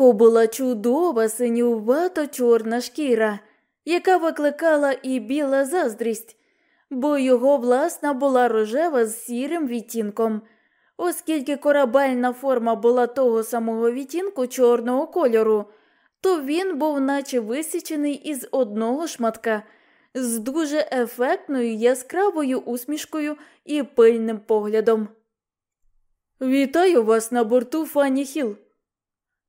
нього була чудова синювато чорна шкіра, яка викликала і біла заздрість, бо його власна була рожева з сірим відтінком. Оскільки корабельна форма була того самого відтінку чорного кольору, то він був наче висічений із одного шматка, з дуже ефектною яскравою усмішкою і пильним поглядом. Вітаю вас на борту Фанні Хіл,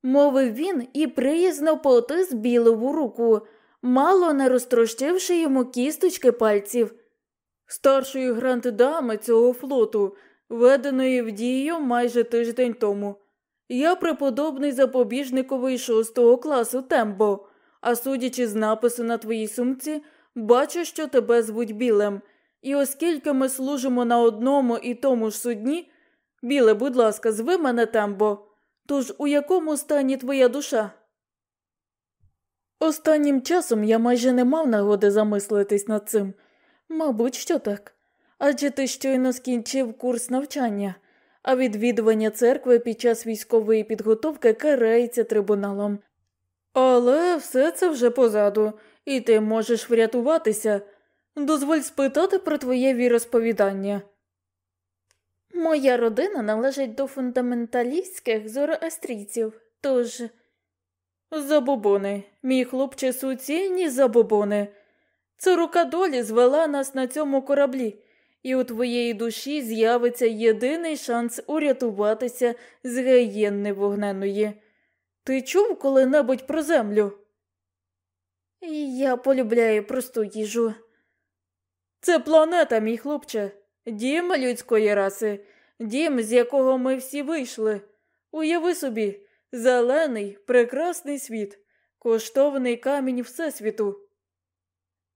мовив він і приязно потис білову руку, мало не розтрощивши йому кісточки пальців. Старшої гранд-дами цього флоту, введеної в дію майже тиждень тому. Я преподобний запобіжниковий шостого класу Тембо, а судячи з напису на твоїй сумці, бачу, що тебе звуть Білем. І оскільки ми служимо на одному і тому ж судні, біле, будь ласка, зви мене Тембо. Тож у якому стані твоя душа? Останнім часом я майже не мав нагоди замислитись над цим. Мабуть, що так. Адже ти щойно скінчив курс навчання, а відвідування церкви під час військової підготовки карається трибуналом. Але все це вже позаду, і ти можеш врятуватися. Дозволь спитати про твоє віросповідання. Моя родина належить до фундаменталістських зороастрійців, тож. Забобони, мій хлопче суцільні забобони. Це рука долі звела нас на цьому кораблі, і у твоєї душі з'явиться єдиний шанс урятуватися з геєнни вогненої. Ти чув коли-небудь про землю? Я полюбляю просту їжу. Це планета, мій хлопче, дім людської раси, дім, з якого ми всі вийшли. Уяви собі, зелений, прекрасний світ, коштовний камінь Всесвіту.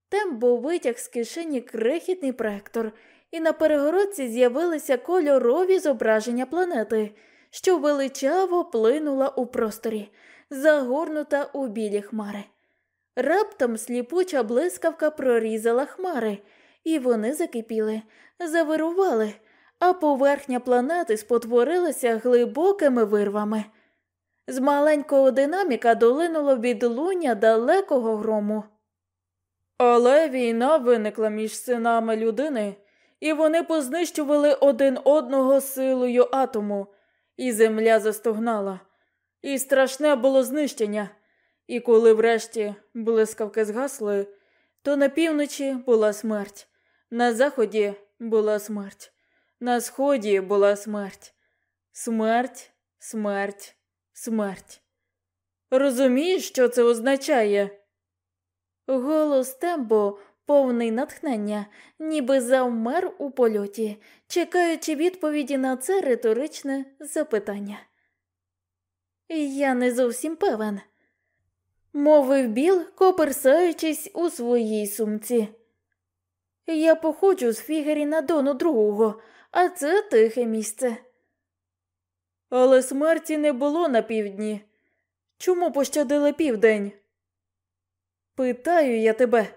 Тембо витяг з кишені крихітний проектор, і на перегородці з'явилися кольорові зображення планети, що величаво плинула у просторі, загорнута у білі хмари. Раптом сліпуча блискавка прорізала хмари, і вони закипіли, завирували, а поверхня планети спотворилася глибокими вирвами. З маленького динаміка долинуло відлуння далекого грому. Але війна виникла між синами людини, і вони познищували один одного силою атому, і земля застогнала, і страшне було знищення. І коли врешті блискавки згасли, то на півночі була смерть, на заході була смерть, на сході була смерть, смерть, смерть, смерть. Розумієш, що це означає? Голос Тембо, повний натхнення, ніби завмер у польоті, чекаючи відповіді на це риторичне запитання. Я не зовсім певен, мовив Біл, коперсаючись у своїй сумці. Я походжу з Фігеріна Дону другого, а це тихе місце. Але смерті не було на півдні. Чому пощадили південь? Питаю я тебе.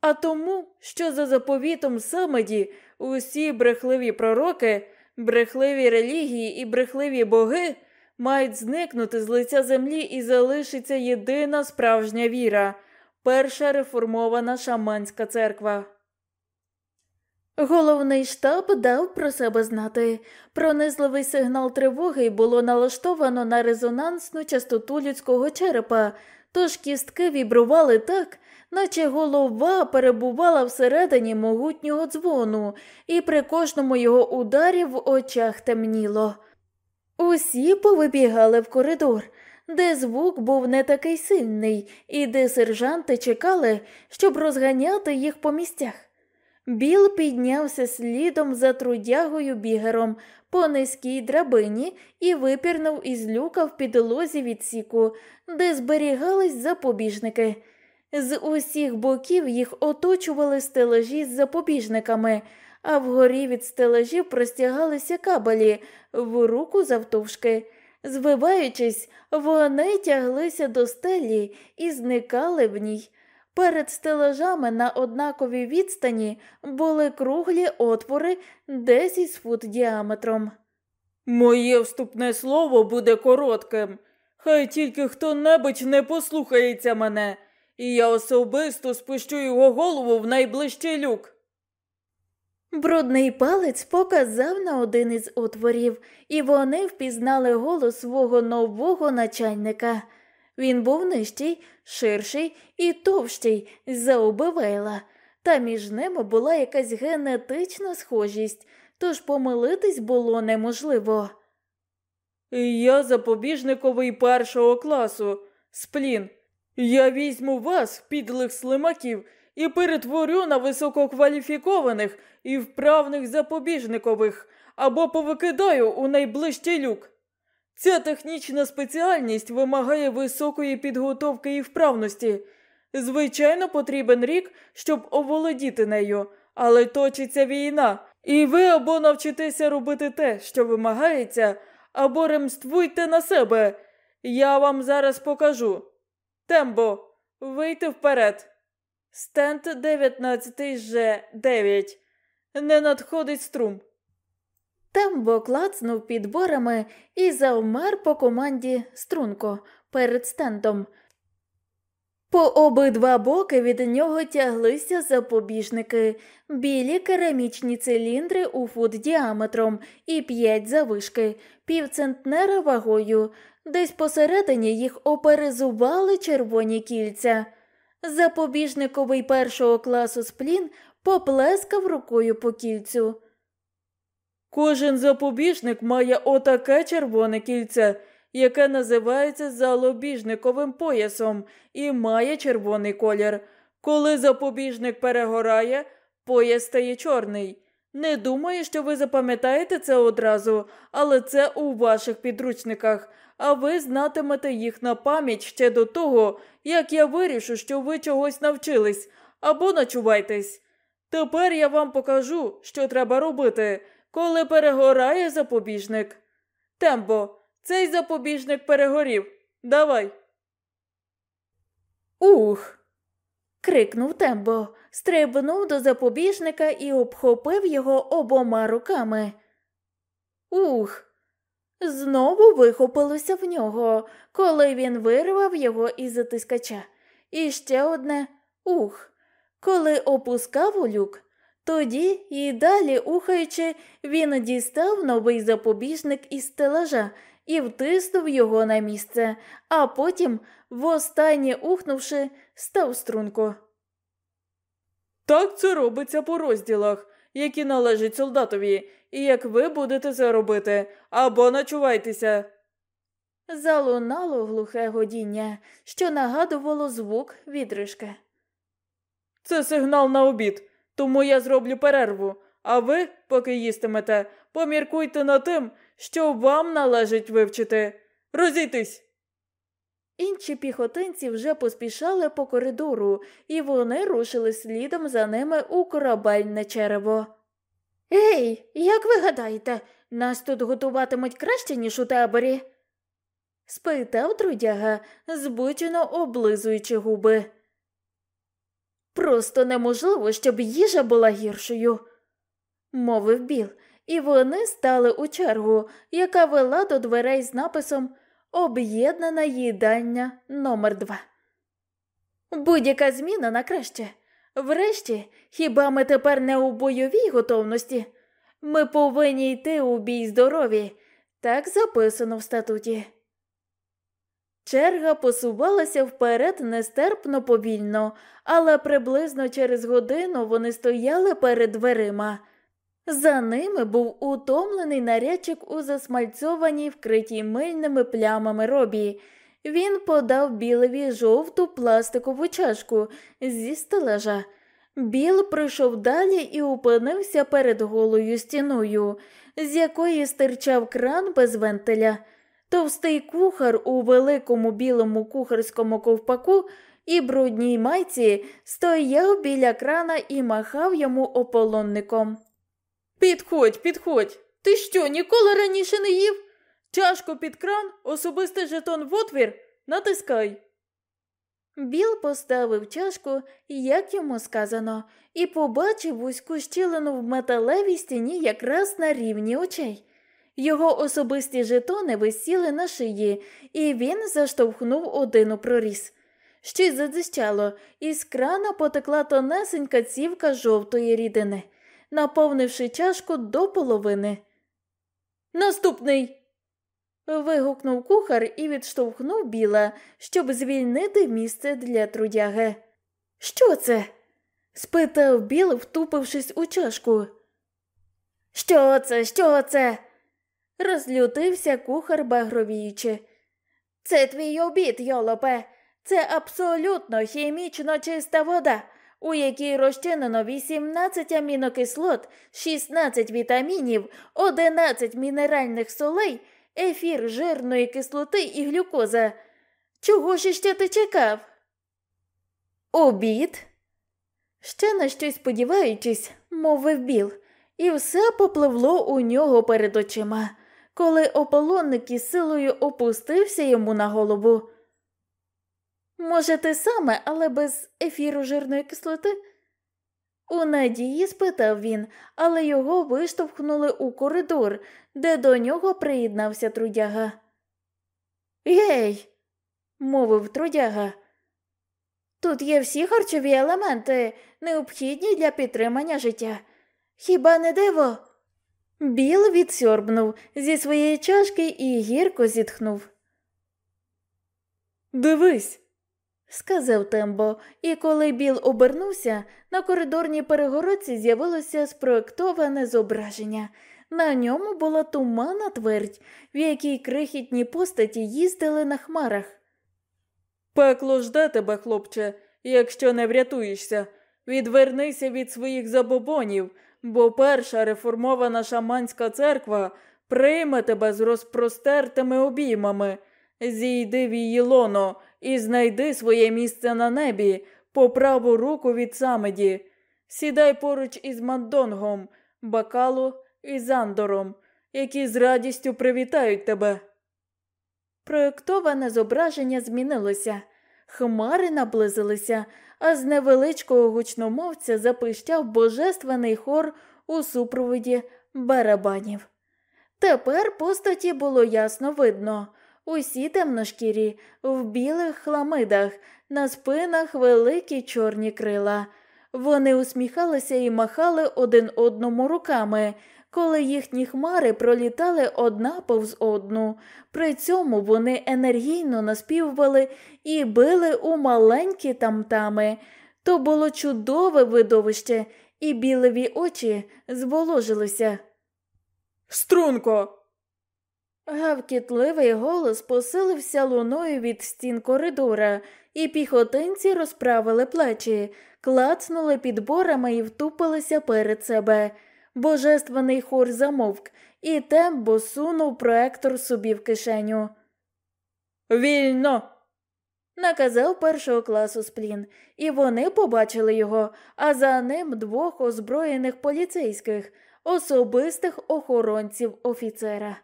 А тому, що за заповітом Самеді усі брехливі пророки, брехливі релігії і брехливі боги мають зникнути з лиця землі і залишиться єдина справжня віра, перша реформована шаманська церква. Головний штаб дав про себе знати. Пронизливий сигнал тривоги було налаштовано на резонансну частоту людського черепа, тож кістки вібрували так, наче голова перебувала всередині могутнього дзвону, і при кожному його ударі в очах темніло. Усі повибігали в коридор, де звук був не такий сильний, і де сержанти чекали, щоб розганяти їх по місцях. Біл піднявся слідом за трудягою бігером по низькій драбині і випірнув із люка в підлозі відсіку, де зберігались запобіжники. З усіх боків їх оточували стележі з запобіжниками, а вгорі від стележів простягалися кабелі в руку завтовшки. Звиваючись, вони тяглися до стелі і зникали в ній. Перед стелажами на однаковій відстані були круглі отвори 10 фут діаметром. Моє вступне слово буде коротким. Хай тільки хто небудь не послухається мене, і я особисто спущу його голову в найближчий люк. Брудний палець показав на один із отворів, і вони впізнали голос свого нового начальника. Він був нижчий, ширший і товщий за Убивейла, та між ними була якась генетична схожість, тож помилитись було неможливо. Я запобіжниковий першого класу, сплін. Я візьму вас, підлих слимаків, і перетворю на висококваліфікованих і вправних запобіжникових або повикидаю у найближчий люк. Ця технічна спеціальність вимагає високої підготовки і вправності. Звичайно, потрібен рік, щоб оволодіти нею, але точиться війна, і ви або навчитеся робити те, що вимагається, або ремствуйте на себе. Я вам зараз покажу. Тембо, вийти вперед. Стенд 19 Ж 9. Не надходить струм. Тембо клацнув підборами і завмер по команді струнко перед стендом. По обидва боки від нього тяглися запобіжники, білі керамічні циліндри у фут діаметром і п'ять завишки, півцентнера вагою, десь посередині їх оперезували червоні кільця. Запобіжниковий першого класу сплін поплескав рукою по кільцю. Кожен запобіжник має отаке червоне кільце, яке називається залобіжниковим поясом і має червоний колір. Коли запобіжник перегорає, пояс стає чорний. Не думаю, що ви запам'ятаєте це одразу, але це у ваших підручниках, а ви знатимете їх на пам'ять ще до того, як я вирішу, що ви чогось навчились, або начувайтесь. Тепер я вам покажу, що треба робити, коли перегорає запобіжник. Тембо, цей запобіжник перегорів. Давай. Ух. крикнув Тембо, стрибнув до запобіжника і обхопив його обома руками. Ух. Знову вихопилося в нього, коли він вирвав його із затискача. І ще одне ух. Коли опускав у люк, тоді і далі, ухаючи, він дістав новий запобіжник із стелажа і втиснув його на місце, а потім, востаннє ухнувши, став струнко. Так це робиться по розділах, які належать солдатові, і як ви будете це робити, або начувайтеся. Залунало глухе годіння, що нагадувало звук відрижки. Це сигнал на обід, тому я зроблю перерву, а ви, поки їстимете, поміркуйте над тим, що вам належить вивчити. Розійтись. Інші піхотинці вже поспішали по коридору, і вони рушили слідом за ними у корабельне черево. Ей, як ви гадаєте, нас тут готуватимуть краще, ніж у таборі? спитав трудяга, збучено облизуючи губи. Просто неможливо, щоб їжа була гіршою, мовив Біл, і вони стали у чергу, яка вела до дверей з написом Об'єднана їдальня номер 2 Будь-яка зміна на краще. Врешті, хіба ми тепер не у бойовій готовності? Ми повинні йти у бій здорові, так записано в статуті. Черга посувалася вперед нестерпно повільно, але приблизно через годину вони стояли перед дверима. За ними був утомлений нарядчик у засмальцьованій, вкритій мильними плямами робі. Він подав білеві жовту пластикову чашку зі стележа. Біл прийшов далі і опинився перед голою стіною, з якої стирчав кран без вентиля. Товстий кухар у великому білому кухарському ковпаку і брудній майці стояв біля крана і махав йому ополонником. Підходь, підходь. Ти що, ніколи раніше не їв? Чашку під кран, особистий жетон в отвір, натискай. Біл поставив чашку, як йому сказано, і побачив вузьку щілину в металевій стіні якраз на рівні очей. Його особисті жетони висіли на шиї, і він заштовхнув один у проріз. Щось задзищало, і з крана потекла тонесенька цівка жовтої рідини, наповнивши чашку до половини. Наступний. вигукнув кухар і відштовхнув біла, щоб звільнити місце для трудяги. Що це? спитав Біл, втупившись у чашку. Що це? Що це? Розлютився кухар багровіючи. Це твій обід, йолопе. Це абсолютно хімічно чиста вода, у якій розчинено 18 амінокислот, 16 вітамінів, 11 мінеральних солей, ефір жирної кислоти і глюкоза. Чого ж ще ти чекав? Обід? Ще на щось сподіваючись, мовив Біл, і все попливло у нього перед очима, коли ополонник із силою опустився йому на голову. Може, те саме, але без ефіру жирної кислоти? У надії спитав він, але його виштовхнули у коридор, де до нього приєднався трудяга. Гей, мовив трудяга. Тут є всі харчові елементи, необхідні для підтримання життя. Хіба не диво? Біл відсьорбнув зі своєї чашки і гірко зітхнув. Дивись, сказав Тембо, і коли Біл обернувся, на коридорній перегородці з'явилося спроектоване зображення. На ньому була туманна твердь, в якій крихітні постаті їздили на хмарах. Пекло жде тебе, хлопче, якщо не врятуєшся. Відвернися від своїх забобонів, бо перша реформована шаманська церква прийме тебе з розпростертими обіймами. Зійди в її лоно і знайди своє місце на небі по праву руку від самеді. Сідай поруч із Мандонгом, Бакалу і Зандором, які з радістю привітають тебе. Проєктоване зображення змінилося. Хмари наблизилися, а з невеличкого гучномовця запищав божественний хор у супроводі барабанів. Тепер постаті було ясно видно. Усі темношкірі, в білих хламидах, на спинах великі чорні крила. Вони усміхалися і махали один одному руками, коли їхні хмари пролітали одна повз одну. При цьому вони енергійно наспівували і били у маленькі тамтами. То було чудове видовище, і білеві очі зволожилися. Струнко. Гавкітливий голос посилився луною від стін коридора, і піхотинці розправили плечі, клацнули підборами і втупилися перед себе. Божественний хор замовк, і тембо сунув проектор собі в кишеню. Вільно. Наказав першого класу сплін, і вони побачили його, а за ним двох озброєних поліцейських, особистих охоронців офіцера.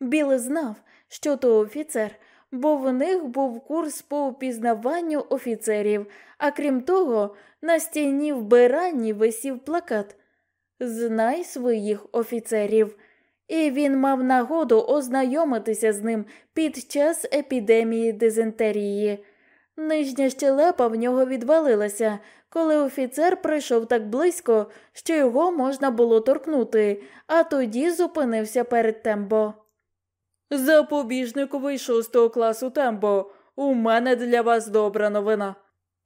Біл знав, що то офіцер, бо в них був курс по впізнаванню офіцерів, а крім того, на стіні вбиранні висів плакат Знай своїх офіцерів. І він мав нагоду ознайомитися з ним під час епідемії дизентерії. Нижня щелепа в нього відвалилася, коли офіцер прийшов так близько, що його можна було торкнути, а тоді зупинився перед тембо. Запобіжниковий шостого класу тембо. У мене для вас добра новина.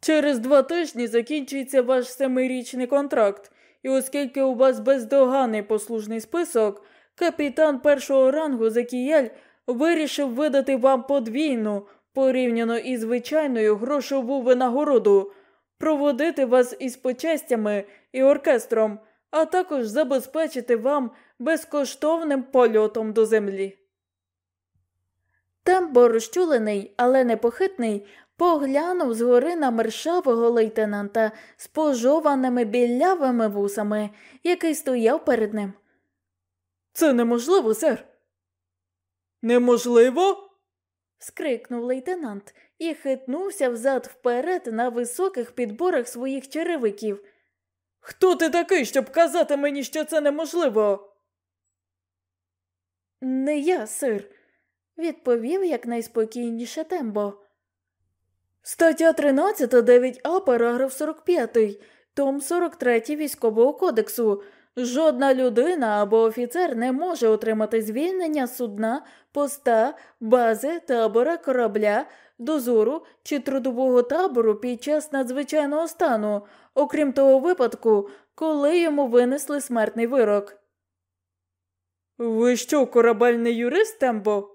Через два тижні закінчується ваш семирічний контракт, і оскільки у вас бездоганний послужний список, капітан першого рангу Закіяль вирішив видати вам подвійну, порівняно із звичайною грошову винагороду, проводити вас із почестями і оркестром, а також забезпечити вам безкоштовним польотом до землі. Тембо розчулений, але непохитний, поглянув згори на мершавого лейтенанта з пожованими білявими вусами, який стояв перед ним. Це неможливо, сер. Неможливо? скрикнув лейтенант і хитнувся взад вперед на високих підборах своїх черевиків. Хто ти такий, щоб казати мені, що це неможливо? Не я, сир, відповів якнайспокійніше тембо. Стаття 13, 9а, параграф 45, том 43 військового кодексу. Жодна людина або офіцер не може отримати звільнення судна, поста, бази, табора, корабля, дозору чи трудового табору під час надзвичайного стану, окрім того випадку, коли йому винесли смертний вирок. Ви що, корабельний юрист, Тембо?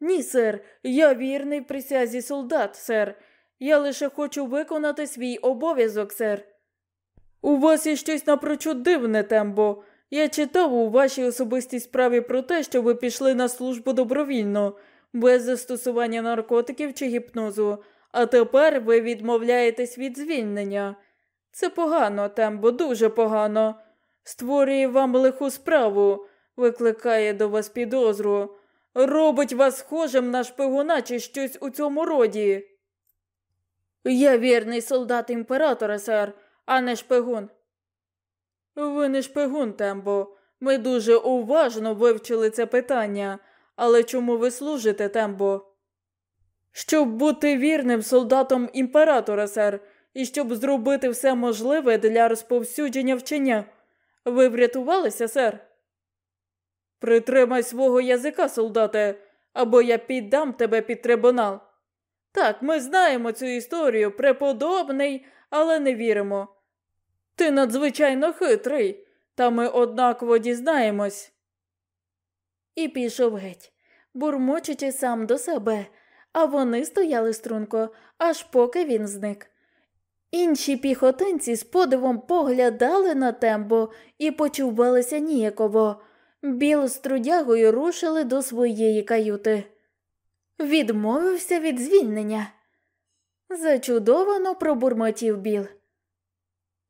Ні, сер, я вірний присязі солдат, сер. Я лише хочу виконати свій обов'язок, сер. У вас є щось напрочуд дивне, Тембо. Я читав у вашій особистій справі про те, що ви пішли на службу добровільно, без застосування наркотиків чи гіпнозу, а тепер ви відмовляєтесь від звільнення. Це погано, Тембо, дуже погано. Створює вам лиху справу, викликає до вас підозру, робить вас схожим на шпигуна чи щось у цьому роді. Я вірний солдат імператора, сер, а не шпигун. Ви не шпигун, Тембо. Ми дуже уважно вивчили це питання. Але чому ви служите, Тембо? Щоб бути вірним солдатом імператора, сер, і щоб зробити все можливе для розповсюдження вчення. Ви врятувалися, сер? Притримай свого язика, солдате, або я піддам тебе під трибунал. Так, ми знаємо цю історію, преподобний, але не віримо. Ти надзвичайно хитрий, та ми однаково дізнаємось. І пішов геть, бурмочучи сам до себе, а вони стояли струнко, аж поки він зник. Інші піхотинці з подивом поглядали на тембо і почувалися ніяково. Біл з трудягою рушили до своєї каюти. Відмовився від звільнення. Зачудовано пробурмотів Біл.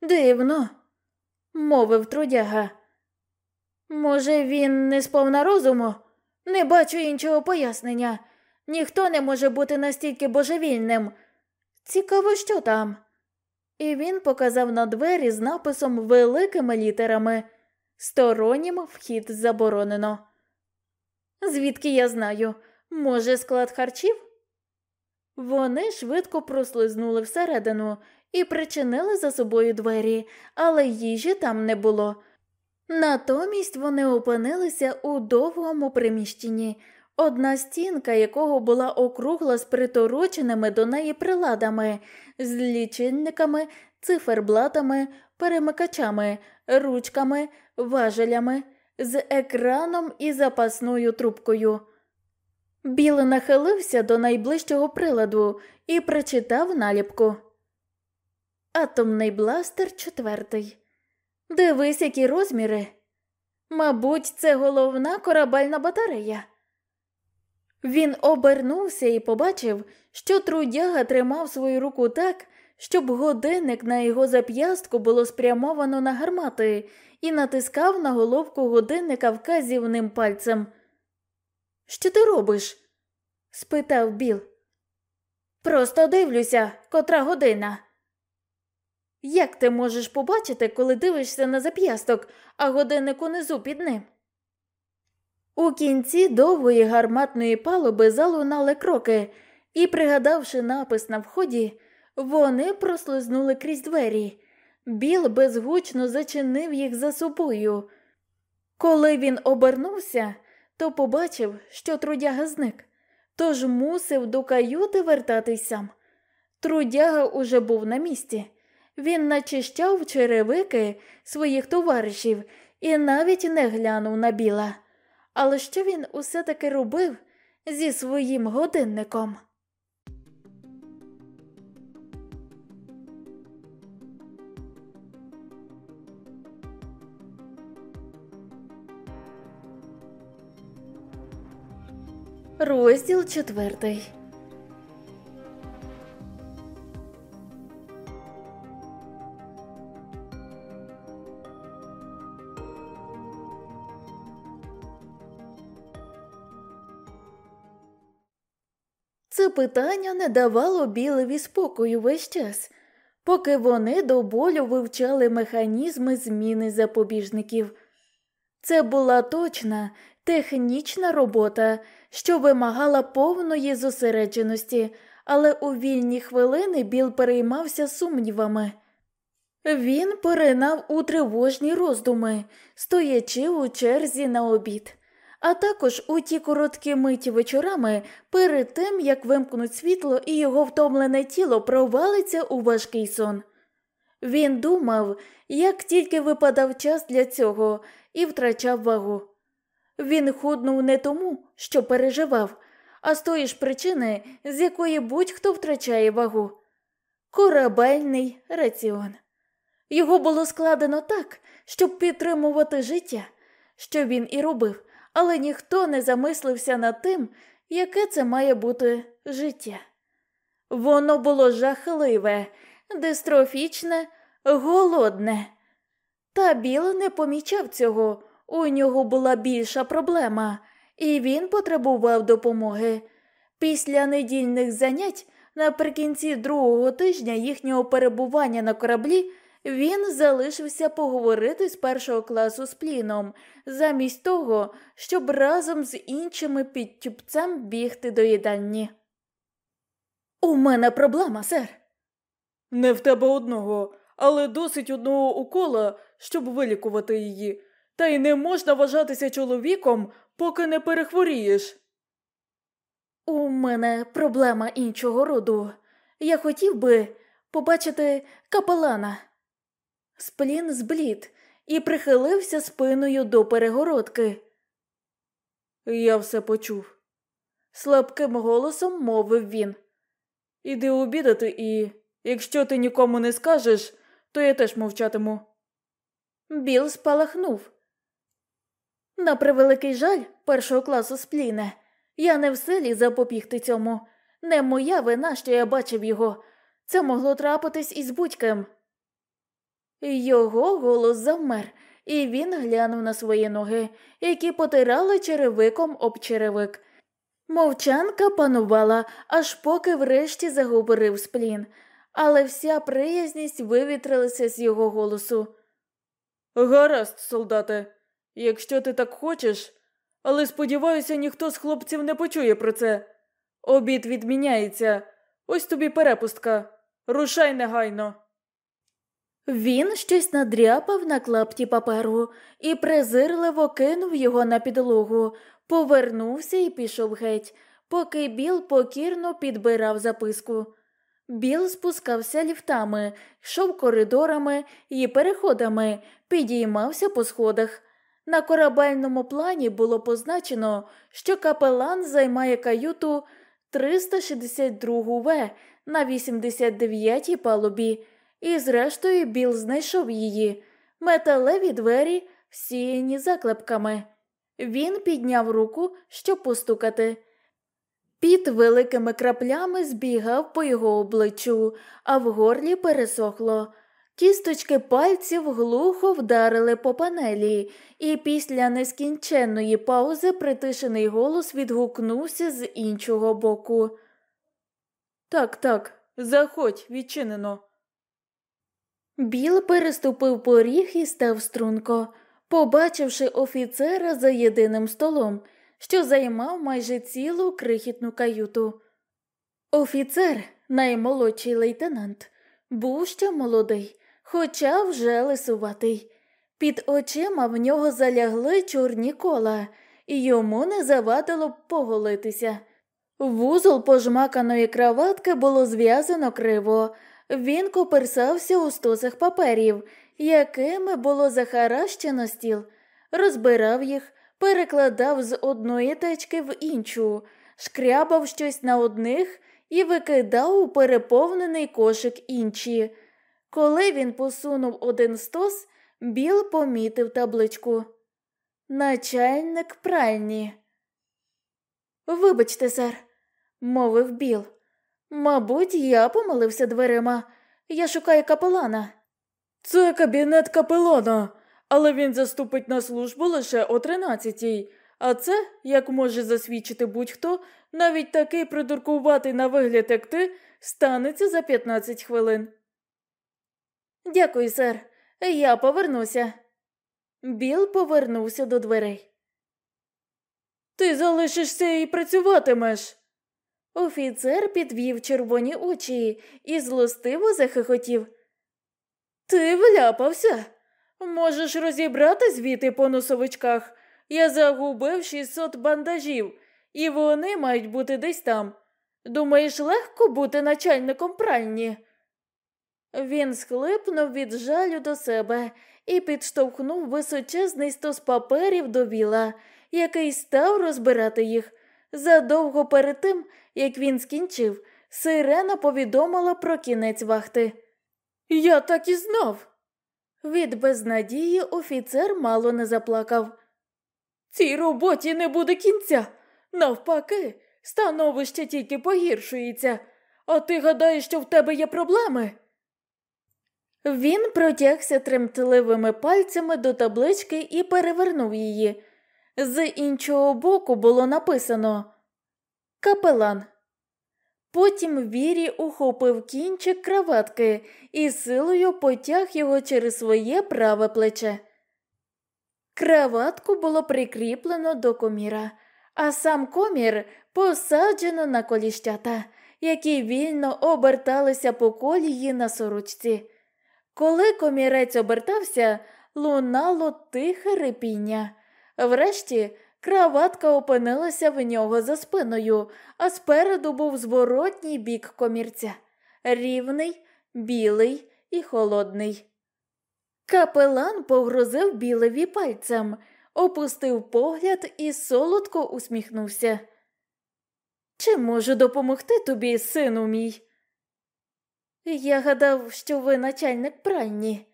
Дивно, мовив трудяга. Може, він не сповна розуму? Не бачу іншого пояснення. Ніхто не може бути настільки божевільним. Цікаво, що там. І він показав на двері з написом великими літерами Стороннім вхід заборонено. Звідки я знаю, може, склад харчів? Вони швидко прослизнули всередину і причинили за собою двері, але їжі там не було. Натомість вони опинилися у довгому приміщенні, одна стінка якого була округла з притороченими до неї приладами, з лічильниками, циферблатами, перемикачами, ручками, важелями, з екраном і запасною трубкою. Біл нахилився до найближчого приладу і прочитав наліпку. Атомний бластер четвертий. Дивись, які розміри. Мабуть, це головна корабельна батарея. Він обернувся і побачив, що трудяга тримав свою руку так, щоб годинник на його зап'ястку було спрямовано на гармати і натискав на головку годинника вказівним пальцем. Що ти робиш? спитав Біл. Просто дивлюся, котра година. Як ти можеш побачити, коли дивишся на зап'ясток, а годинник унизу під ним? У кінці довгої гарматної палуби залунали кроки, і, пригадавши напис на вході, вони прослизнули крізь двері. Біл безгучно зачинив їх за собою. Коли він обернувся, то побачив, що трудяга зник, тож мусив до каюти вертатись сам. Трудяга уже був на місці. Він начищав черевики своїх товаришів і навіть не глянув на біла. Але що він усе таки робив зі своїм годинником? Розділ четвертий. Це питання не давало білеві спокою весь час, поки вони до болю вивчали механізми зміни запобіжників. Це була точна, технічна робота, що вимагала повної зосередженості, але у вільні хвилини Біл переймався сумнівами. Він поринав у тривожні роздуми, стоячи у черзі на обід, а також у ті короткі миті вечорами перед тим, як вимкнуть світло і його втомлене тіло провалиться у важкий сон. Він думав, як тільки випадав час для цього, і втрачав вагу. Він худнув не тому, що переживав, а з тої ж причини, з якої будь-хто втрачає вагу корабельний раціон. Його було складено так, щоб підтримувати життя, що він і робив, але ніхто не замислився над тим, яке це має бути життя. Воно було жахливе, дистрофічне, голодне. Та Біл не помічав цього, у нього була більша проблема, і він потребував допомоги. Після недільних занять наприкінці другого тижня їхнього перебування на кораблі він залишився поговорити з першого класу з пліном, замість того, щоб разом з іншими підтюпцем бігти до їдальні. У мене проблема, сер. Не в тебе одного, але досить одного укола, щоб вилікувати її, та й не можна вважатися чоловіком, поки не перехворієш. У мене проблема іншого роду. Я хотів би побачити капелана. Сплін зблід і прихилився спиною до перегородки. Я все почув. Слабким голосом мовив він. Іди обідати і, якщо ти нікому не скажеш, то я теж мовчатиму. Біл спалахнув. На превеликий жаль першого класу спліне. Я не в силі запобігти цьому. Не моя вина, що я бачив його. Це могло трапитись із будь-ким. Його голос завмер, і він глянув на свої ноги, які потирали черевиком об черевик. Мовчанка панувала, аж поки врешті заговорив сплін, але вся приязність вивітрилася з його голосу. Гаразд, солдате, якщо ти так хочеш, але сподіваюся, ніхто з хлопців не почує про це. Обід відміняється. Ось тобі перепустка. Рушай негайно. Він щось надряпав на клапті паперу і презирливо кинув його на підлогу, повернувся і пішов геть, поки Біл покірно підбирав записку. Біл спускався ліфтами, йшов коридорами і переходами, підіймався по сходах. На корабельному плані було позначено, що капелан займає каюту 362 В на 89-й палубі, і, зрештою, Біл знайшов її, металеві двері, всіяні заклепками. Він підняв руку, щоб постукати. Під великими краплями збігав по його обличчю, а в горлі пересохло. Кісточки пальців глухо вдарили по панелі, і після нескінченної паузи притишений голос відгукнувся з іншого боку. Так, так, заходь, відчинено. Біл переступив поріг і став струнко, побачивши офіцера за єдиним столом, що займав майже цілу крихітну каюту. Офіцер, наймолодший лейтенант, був ще молодий, хоча вже лисуватий. Під очима в нього залягли чорні кола, і йому не завадило б поголитися. Вузол пожмаканої краватки було зв'язано криво. Він коперсався у стосах паперів, якими було захаращено стіл, розбирав їх, перекладав з одної течки в іншу, шкрябав щось на одних і викидав у переповнений кошик інші. Коли він посунув один стос, Біл помітив табличку. Начальник пральні. Вибачте, сер, мовив Біл. Мабуть, я помилився дверима. Я шукаю капелана. Це кабінет капелана, але він заступить на службу лише о тринадцятій. А це, як може засвідчити будь-хто, навіть такий придуркуватий на вигляд, як ти, станеться за 15 хвилин. Дякую, сер. Я повернуся. Біл повернувся до дверей. Ти залишишся і працюватимеш. Офіцер підвів червоні очі і злостиво захихотів. Ти вляпався? Можеш розібрати звіти по носовичках. Я загубив 600 бандажів, і вони мають бути десь там. Думаєш, легко бути начальником пральні? Він схлипнув від жалю до себе і підштовхнув височезний стос паперів до віла, який став розбирати їх. Задовго перед тим, як він скінчив, сирена повідомила про кінець вахти. Я так і знав. Від безнадії офіцер мало не заплакав. Цій роботі не буде кінця. Навпаки, становище тільки погіршується. А ти гадаєш, що в тебе є проблеми? Він протягся тремтливими пальцями до таблички і перевернув її. З іншого боку було написано Капелан. Потім Вірі ухопив кінчик краватки і силою потяг його через своє праве плече. Краватку було прикріплено до коміра, а сам комір посаджено на коліщата, які вільно оберталися по колії на сорочці. Коли комірець обертався, лунало тихе рипіння. Врешті краватка опинилася в нього за спиною, а спереду був зворотній бік комірця рівний, білий і холодний. Капелан погрозив білеві пальцем, опустив погляд і солодко усміхнувся. Чи можу допомогти тобі, сину мій? Я гадав, що ви начальник пральні.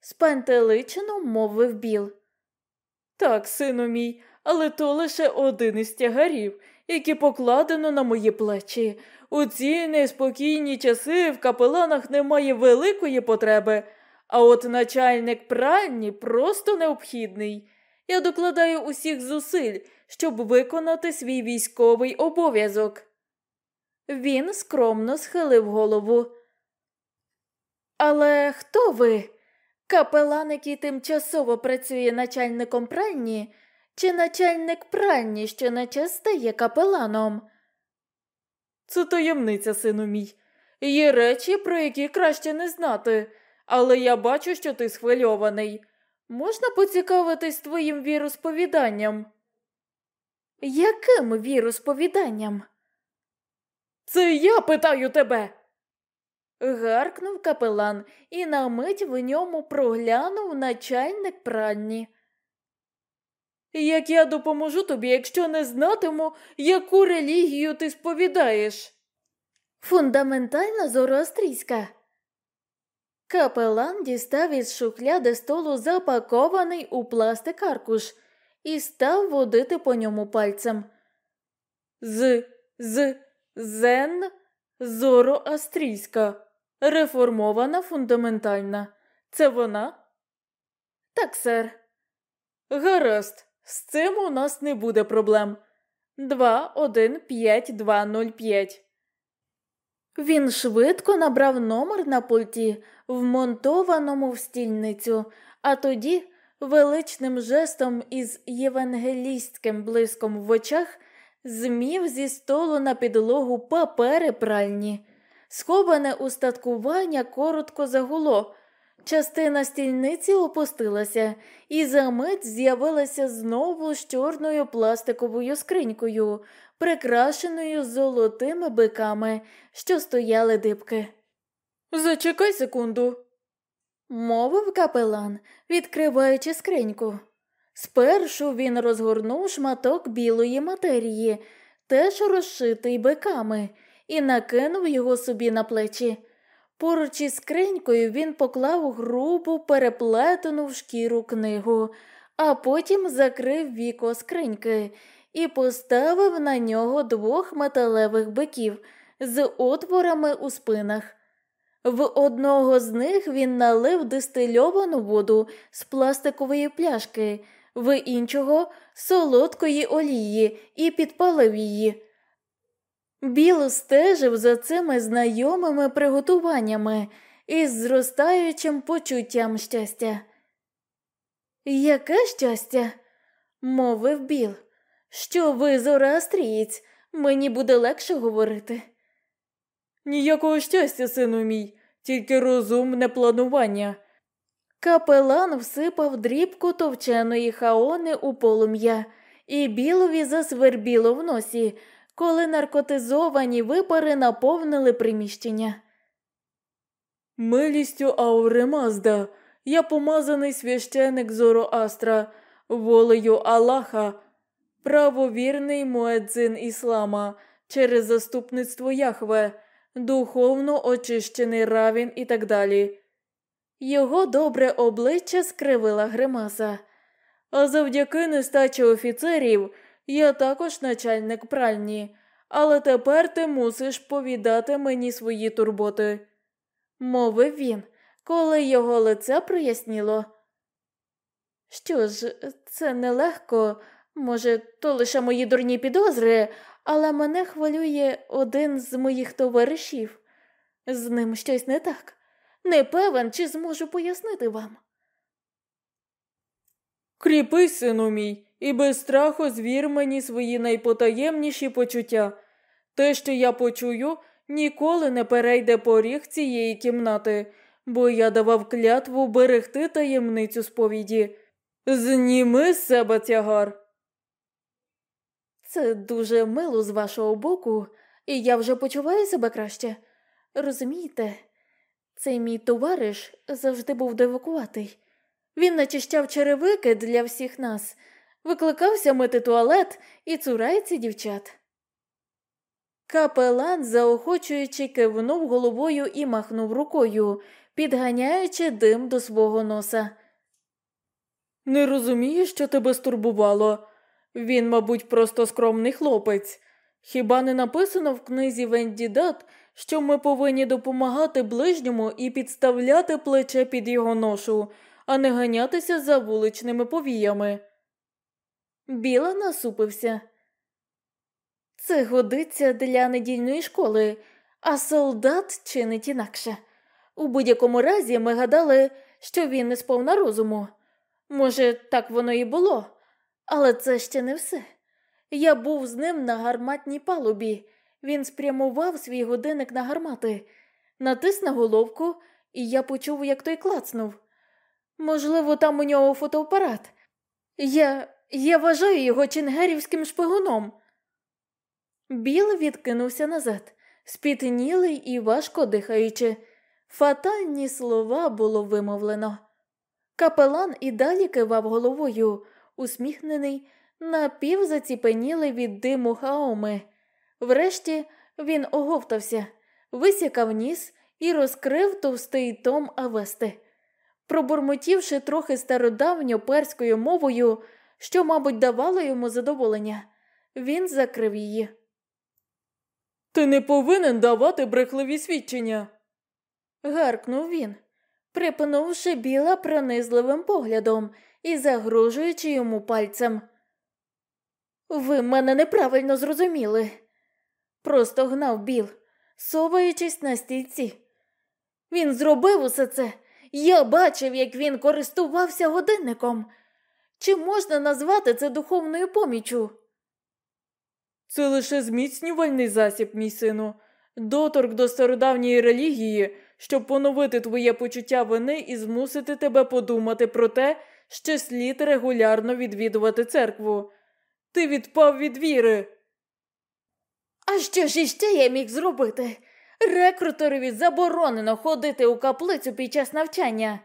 Спантеличено мовив Біл. Так, сину мій, але то лише один із тягарів, які покладено на мої плечі. У ці неспокійні часи в капеланах немає великої потреби, а от начальник пральні просто необхідний. Я докладаю усіх зусиль, щоб виконати свій військовий обов'язок. Він скромно схилив голову. Але хто ви? Капелан, який тимчасово працює начальником пральні, чи начальник пральні, що на час стає капеланом? Це таємниця, сину мій. Є речі, про які краще не знати, але я бачу, що ти схвильований. Можна поцікавитись твоїм віросповіданням? Яким віросповіданням? Це я питаю тебе. Гаркнув капелан і на мить в ньому проглянув начальник пральні. Як я допоможу тобі, якщо не знатиму, яку релігію ти сповідаєш? Фундаментальна зороастрійська. Капелан дістав із шухляди столу запакований у пластик аркуш і став водити по ньому пальцем. З, з, зен, зороастрійська, реформована фундаментальна. Це вона? Так, сер. Гаразд, з цим у нас не буде проблем. 2-1-5-2-0-5. Він швидко набрав номер на пульті, вмонтованому в стільницю, а тоді величним жестом із євангелістським блиском в очах змів зі столу на підлогу папери пральні. Сховане устаткування коротко загуло. Частина стільниці опустилася, і за мить з'явилася знову з чорною пластиковою скринькою, прикрашеною золотими биками, що стояли дибки. Зачекай секунду, мовив капелан, відкриваючи скриньку. Спершу він розгорнув шматок білої матерії, теж розшитий биками, і накинув його собі на плечі. Поруч із скринькою він поклав грубу переплетену в шкіру книгу, а потім закрив віко скриньки і поставив на нього двох металевих биків з отворами у спинах. В одного з них він налив дистильовану воду з пластикової пляшки, в іншого солодкої олії і підпалив її. Біл стежив за цими знайомими приготуваннями із зростаючим почуттям щастя. Яке щастя? мовив Біл. Що ви зороастрієць, мені буде легше говорити. Ніякого щастя, сину мій, тільки розумне планування. Капелан всипав дрібку товченої хаони у полум'я, і білові засвербіло в носі, коли наркотизовані випари наповнили приміщення. Милістю аури Мазда, я помазаний священик Зороастра, волею Аллаха, правовірний муедзин Іслама через заступництво Яхве, духовно очищений равін і так далі. Його добре обличчя скривила гримаса. А завдяки нестачі офіцерів я також начальник пральні, але тепер ти мусиш повідати мені свої турботи, мовив він, коли його лице проясніло. Що ж, це нелегко, може, то лише мої дурні підозри, але мене хвилює один з моїх товаришів. З ним щось не так. Не певен, чи зможу пояснити вам. Кріпись, сину мій, і без страху звір мені свої найпотаємніші почуття. Те, що я почую, ніколи не перейде поріг цієї кімнати, бо я давав клятву берегти таємницю сповіді. Зніми з себе тягар. Це дуже мило з вашого боку, і я вже почуваю себе краще. Розумієте, цей мій товариш завжди був девакуватий. Він начищав черевики для всіх нас, викликався мити туалет і цурається дівчат. Капелан, заохочуючи, кивнув головою і махнув рукою, підганяючи дим до свого носа. Не розумію, що тебе стурбувало. Він, мабуть, просто скромний хлопець. Хіба не написано в книзі Венді Дат, що ми повинні допомагати ближньому і підставляти плече під його ношу, а не ганятися за вуличними повіями? Біла насупився. Це годиться для недільної школи, а солдат чинить інакше. У будь-якому разі ми гадали, що він не сповна розуму. Може, так воно і було, але це ще не все. Я був з ним на гарматній палубі. Він спрямував свій годинник на гармати, натис на головку, і я почув, як той клацнув. Можливо, там у нього фотоапарат. Я я вважаю його ченгерівським шпигуном. Біл відкинувся назад, спітнілий і важко дихаючи. Фатальні слова було вимовлено. Капелан і далі кивав головою, усміхнений, напівзаціпенілий від диму хаоми. Врешті він оговтався, висякав ніс і розкрив товстий том Авести. Пробурмотівши трохи стародавньо перською мовою, що, мабуть, давало йому задоволення, він закрив її. Ти не повинен давати брехливі свідчення. гаркнув він, припинувши біла пронизливим поглядом і загрожуючи йому пальцем. Ви мене неправильно зрозуміли, просто гнав Біл, соваючись на стільці. Він зробив усе це. Я бачив, як він користувався годинником. Чи можна назвати це духовною поміччю? Це лише зміцнювальний засіб, мій сину, доторк до стародавньої релігії, щоб поновити твоє почуття вини і змусити тебе подумати про те, що слід регулярно відвідувати церкву. Ти відпав від віри. А що ж іще я міг зробити? Рекрутерові заборонено ходити у каплицю під час навчання.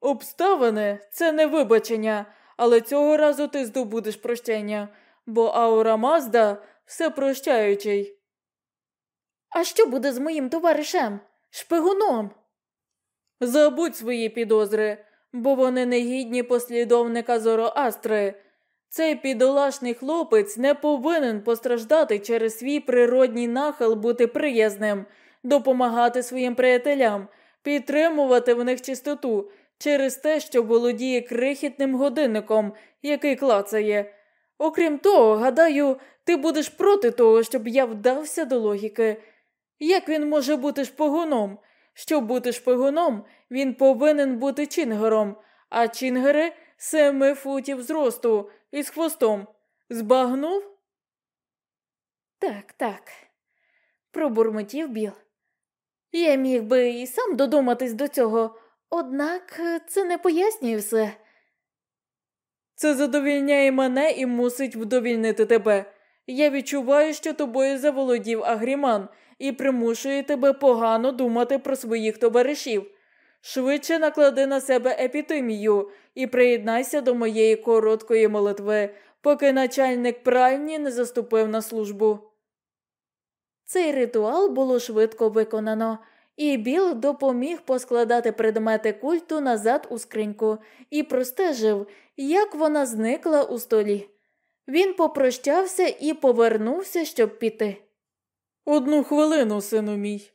Обставини це не вибачення, але цього разу ти здобудеш прощення, бо аура Мазда все прощаючий. А що буде з моїм товаришем, шпигуном? Забудь свої підозри, бо вони не гідні послідовника Зороастри. Цей підолашний хлопець не повинен постраждати через свій природній нахил бути приязним, допомагати своїм приятелям, підтримувати в них чистоту через те, що володіє крихітним годинником, який клацає. Окрім того, гадаю, ти будеш проти того, щоб я вдався до логіки. Як він може бути шпигуном? Щоб бути шпигуном, він повинен бути чінгером, а чінгери семи футів зросту із хвостом. Збагнув? Так, так, пробурмотів Біл. Я міг би і сам додуматись до цього, однак це не пояснює все. Це задовільняє мене і мусить вдовільнити тебе. Я відчуваю, що тобою заволодів агріман і примушує тебе погано думати про своїх товаришів. Швидше наклади на себе епітемію і приєднайся до моєї короткої молитви, поки начальник пральні не заступив на службу. Цей ритуал було швидко виконано, і Біл допоміг поскладати предмети культу назад у скриньку і простежив, як вона зникла у столі. Він попрощався і повернувся, щоб піти. Одну хвилину, сину мій,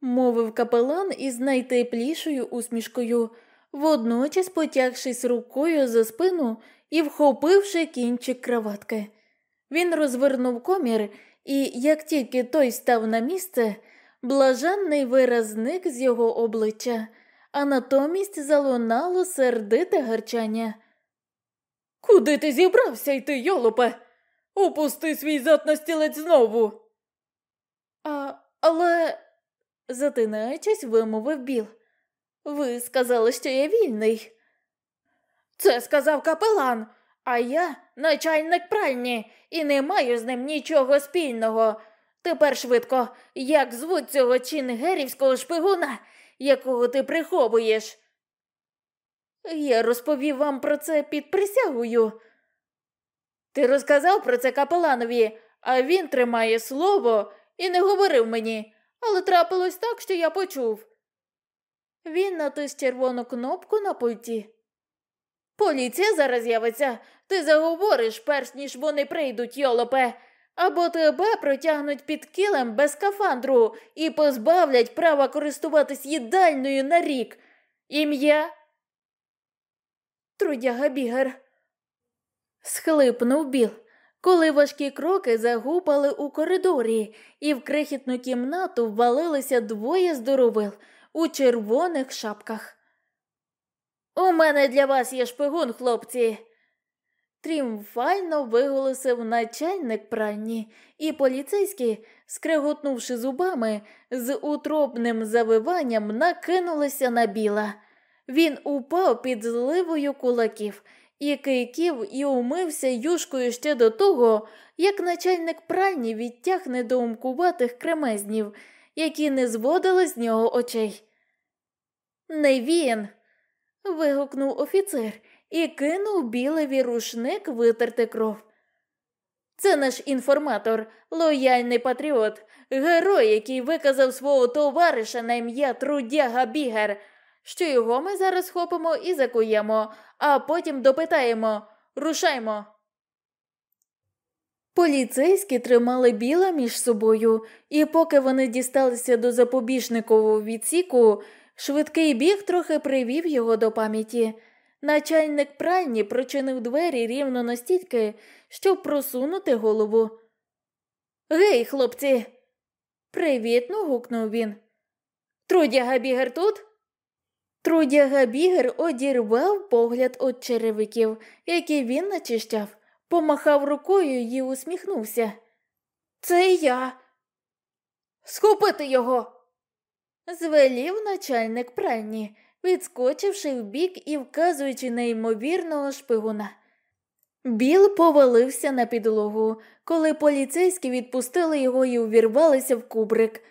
мовив капелан із найтеплішою усмішкою, водночас потягшись рукою за спину і вхопивши кінчик краватки. Він розвернув комір, і, як тільки той став на місце, блаженний вираз зник з його обличчя, а натомість залунало сердите гарчання. Куди ти зібрався йти, йолопе? Опусти свій зад на стілець знову. А, але, затинаючись, вимовив Біл. Ви сказали, що я вільний. Це сказав капелан, а я начальник пральні і не маю з ним нічого спільного. Тепер швидко, як звуть цього чінгерівського шпигуна, якого ти приховуєш? Я розповів вам про це під присягою. Ти розказав про це капеланові, а він тримає слово і не говорив мені, але трапилось так, що я почув. Він натис червону кнопку на пульті. Поліція зараз з'явиться, ти заговориш, перш ніж вони прийдуть, йолопе, або тебе протягнуть під килем без скафандру і позбавлять права користуватись їдальною на рік. Ім'я трудяга бігер. Схлипнув Біл, коли важкі кроки загупали у коридорі, і в крихітну кімнату ввалилися двоє здоровил у червоних шапках. У мене для вас є шпигун, хлопці. Тріумфально виголосив начальник пральні, і поліцейські, скреготнувши зубами, з утробним завиванням накинулися на біла. Він упав під зливою кулаків і кийків і умився юшкою ще до того, як начальник пральні відтяг недоумкуватих кремезнів, які не зводили з нього очей. Не він. вигукнув офіцер і кинув білеві рушник витерти кров. Це наш інформатор, лояльний патріот, герой, який виказав свого товариша на ім'я Трудяга Бігер що його ми зараз хопимо і закуємо, а потім допитаємо рушаймо. Поліцейські тримали біла між собою, і поки вони дісталися до запобіжникового відсіку, швидкий біг трохи привів його до пам'яті. Начальник пральні прочинив двері рівно настільки, щоб просунути голову. Гей, хлопці, привітно гукнув він. Трудяга бігер тут? Трудяга бігер одірвав погляд від черевиків, які він начищав, помахав рукою і усміхнувся. Це я. Схопити його. Звелів начальник пральні, відскочивши вбік і вказуючи на ймовірного шпигуна. Біл повалився на підлогу, коли поліцейські відпустили його і увірвалися в кубрик.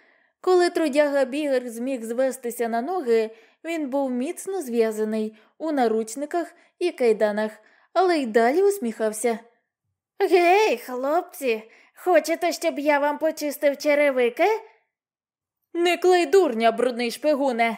Коли трудяга бігер зміг звестися на ноги, він був міцно зв'язаний у наручниках і кайданах, але й далі усміхався. Гей, хлопці, хочете, щоб я вам почистив черевики? Не клей дурня, брудний шпигуне.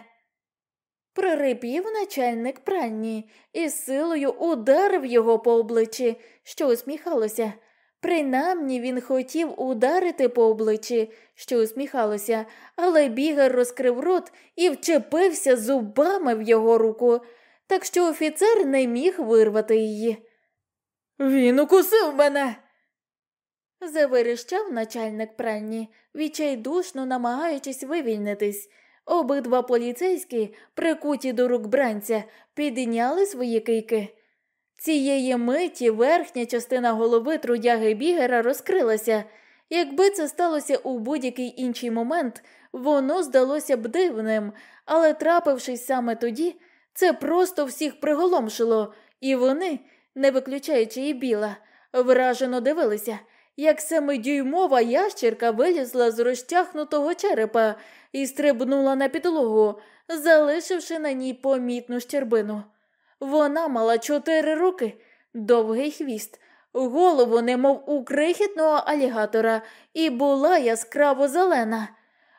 Прорипів начальник пральні і силою ударив його по обличчі, що усміхалося. Принаймні він хотів ударити по обличчі, що усміхалося, але бігар розкрив рот і вчепився зубами в його руку, так що офіцер не міг вирвати її. Він укусив мене. Заверещав начальник пральні, відчайдушно намагаючись вивільнитись. Обидва поліцейські, прикуті до рук бранця, підійняли свої кийки. Цієї миті верхня частина голови трудяги бігера розкрилася. Якби це сталося у будь-який інший момент, воно здалося б дивним, але, трапившись саме тоді, це просто всіх приголомшило, і вони, не виключаючи і біла, вражено дивилися, як семидюймова ящерка вилізла з розтягнутого черепа і стрибнула на підлогу, залишивши на ній помітну щербину. Вона мала чотири руки, довгий хвіст, голову, немов у крихітного алігатора, і була яскраво зелена.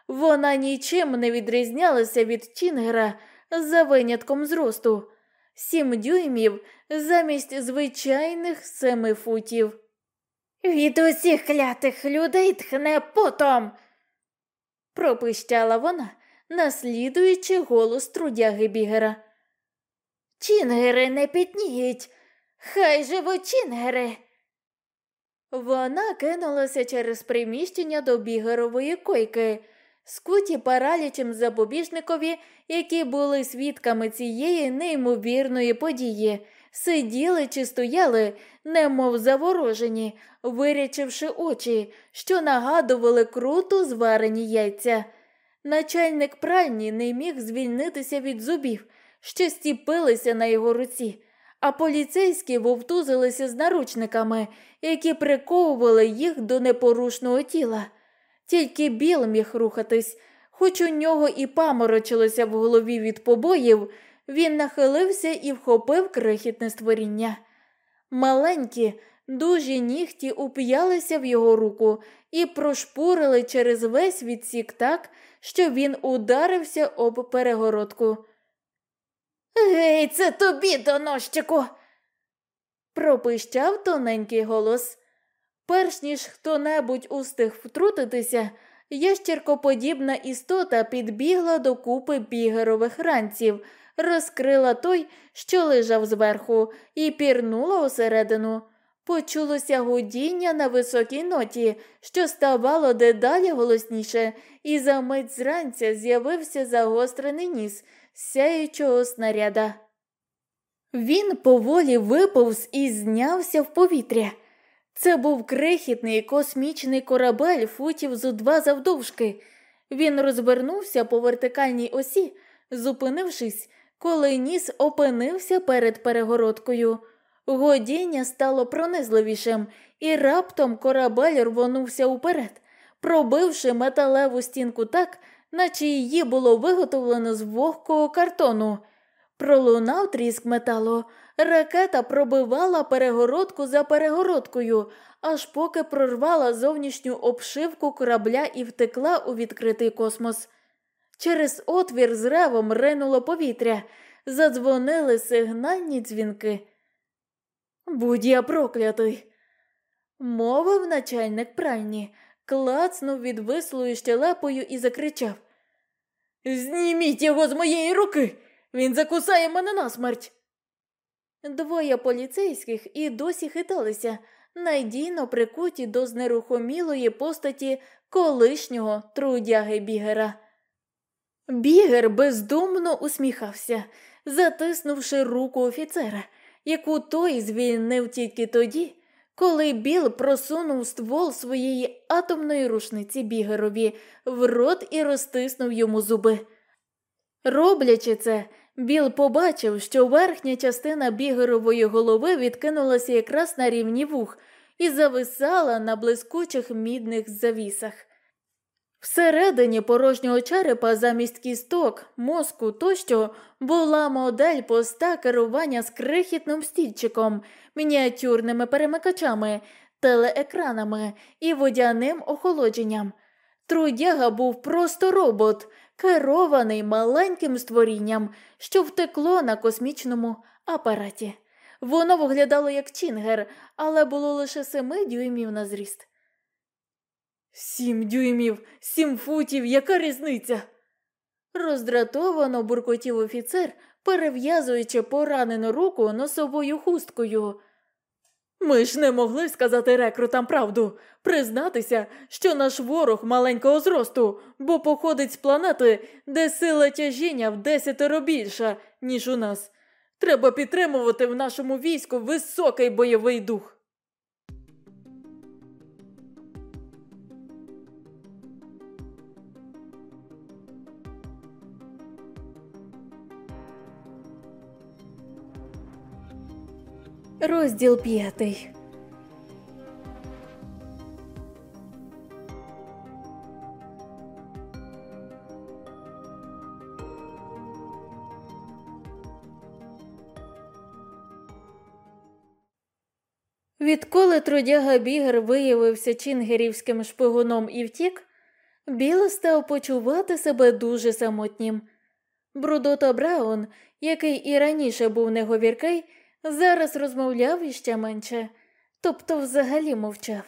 Вона нічим не відрізнялася від Чінгера за винятком зросту. Сім дюймів замість звичайних семи футів. Від усіх клятих людей тхне потом, пропищала вона, наслідуючи голос трудяги бігера. Чінгери не пітніють, хай живуть чінгери. Вона кинулася через приміщення до бігерової койки, скуті паралічем запобіжникові, які були свідками цієї неймовірної події, сиділи чи стояли, немов заворожені, вирячивши очі, що нагадували круто зварені яйця. Начальник пральні не міг звільнитися від зубів, що стіпилися на його руці, а поліцейські вовтузилися з наручниками, які приковували їх до непорушного тіла. Тільки Біл міг рухатись, хоч у нього і паморочилося в голові від побоїв, він нахилився і вхопив крихітне створіння. Маленькі, дужі нігті уп'ялися в його руку і прошпурили через весь відсік так, що він ударився об перегородку. Гей, це тобі, донощику, пропищав тоненький голос. Перш ніж хто небудь устиг втрутитися, ящеркоподібна істота підбігла до купи бігерових ранців, розкрила той, що лежав зверху, і пірнула усередину. Почулося гудіння на високій ноті, що ставало дедалі голосніше, і за мить зранця з'явився загострений ніс сяючого снаряда. Він поволі виповз і знявся в повітря. Це був крихітний космічний корабель футів зо два завдовжки. Він розвернувся по вертикальній осі, зупинившись, коли ніс опинився перед перегородкою. Годіння стало пронизливішим, і раптом корабель рвонувся уперед, пробивши металеву стінку так, наче її було виготовлено з вогкого картону. Пролунав тріск металу, ракета пробивала перегородку за перегородкою, аж поки прорвала зовнішню обшивку корабля і втекла у відкритий космос. Через отвір з ревом ринуло повітря, задзвонили сигнальні дзвінки. Будь я проклятий, мовив начальник пральні, клацнув відвислою щелепою і закричав Зніміть його з моєї руки, він закусає мене насмерть. Двоє поліцейських і досі хиталися, надійно прикуті до знерухомілої постаті колишнього трудяги бігера. Бігер бездумно усміхався, затиснувши руку офіцера, яку той звільнив тільки тоді, коли Біл просунув ствол своєї атомної рушниці бігерові в рот і розтиснув йому зуби. Роблячи це, Біл побачив, що верхня частина бігерової голови відкинулася якраз на рівні вух і зависала на блискучих мідних завісах. Всередині порожнього черепа замість кісток, мозку тощо була модель поста керування з крихітним стільчиком, мініатюрними перемикачами, телеекранами і водяним охолодженням. Трудяга був просто робот, керований маленьким створінням, що втекло на космічному апараті. Воно виглядало як Чінгер, але було лише семи дюймів на зріст. Сім дюймів, сім футів, яка різниця? Роздратовано буркотів офіцер, перев'язуючи поранену руку носовою хусткою. Ми ж не могли сказати рекрутам правду, признатися, що наш ворог маленького зросту, бо походить з планети, де сила тяжіння в десятеро більша, ніж у нас. Треба підтримувати в нашому війську високий бойовий дух. Розділ п'ятий. Відколи трудяга Бігер виявився чінгерівським шпигуном і втік, Біл став почувати себе дуже самотнім. Брудота Браун, який і раніше був неговіркий, зараз розмовляв іще менше, тобто взагалі мовчав.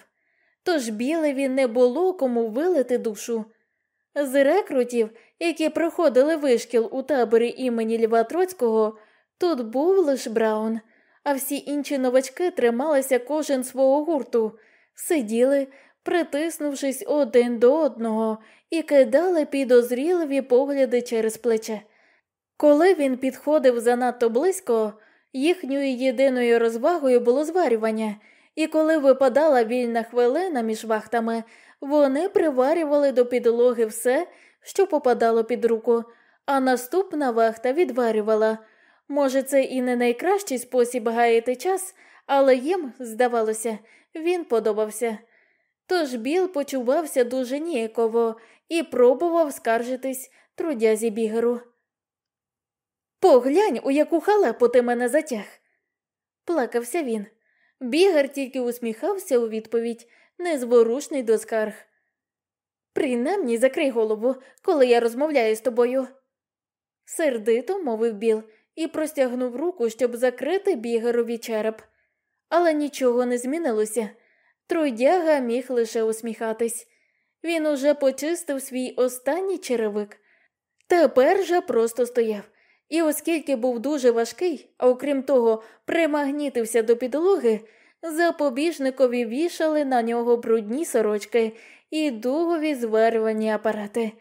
Тож білеві не було кому вилити душу. З рекрутів, які проходили вишкіл у таборі імені Льва Троцького, тут був лише Браун а всі інші новачки трималися кожен свого гурту, сиділи, притиснувшись один до одного, і кидали підозріливі погляди через плече. Коли він підходив занадто близько, їхньою єдиною розвагою було зварювання, і коли випадала вільна хвилина між вахтами, вони приварювали до підлоги все, що попадало під руку, а наступна вахта відварювала. Може, це і не найкращий спосіб гаяти час, але їм, здавалося, він подобався. Тож Біл почувався дуже ніяково і пробував скаржитись трудязі бігеру. Поглянь, у яку халепу ти мене затяг. Плакався він. Бігер тільки усміхався у відповідь, незворушний до скарг. Принаймні закрий голову, коли я розмовляю з тобою. Сердито мовив Біл і простягнув руку, щоб закрити бігерові череп. Але нічого не змінилося. Тройдяга міг лише усміхатись. Він уже почистив свій останній черевик. Тепер же просто стояв. І оскільки був дуже важкий, а окрім того, примагнітився до підлоги, запобіжникові вішали на нього брудні сорочки і дугові зварювані апарати.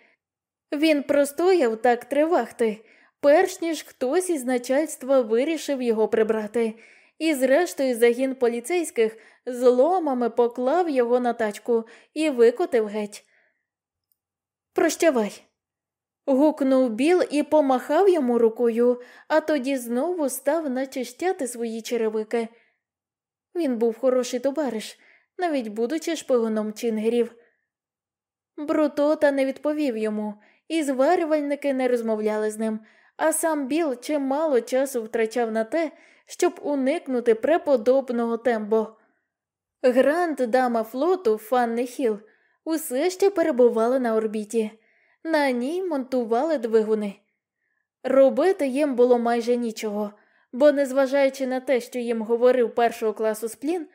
Він простояв так три вахти, перш ніж хтось із начальства вирішив його прибрати, і, зрештою, загін поліцейських зломами поклав його на тачку і викотив геть. Прощавай. Гукнув Біл і помахав йому рукою, а тоді знову став начищати свої черевики. Він був хороший товариш, навіть будучи шпигуном чінгерів. Брутота не відповів йому, і зварювальники не розмовляли з ним, а сам Біл чимало часу втрачав на те, щоб уникнути преподобного тембо. Гранд дама флоту Фанни Хіл усе ще перебували на орбіті, на ній монтували двигуни. Робити їм було майже нічого, бо, незважаючи на те, що їм говорив першого класу сплін,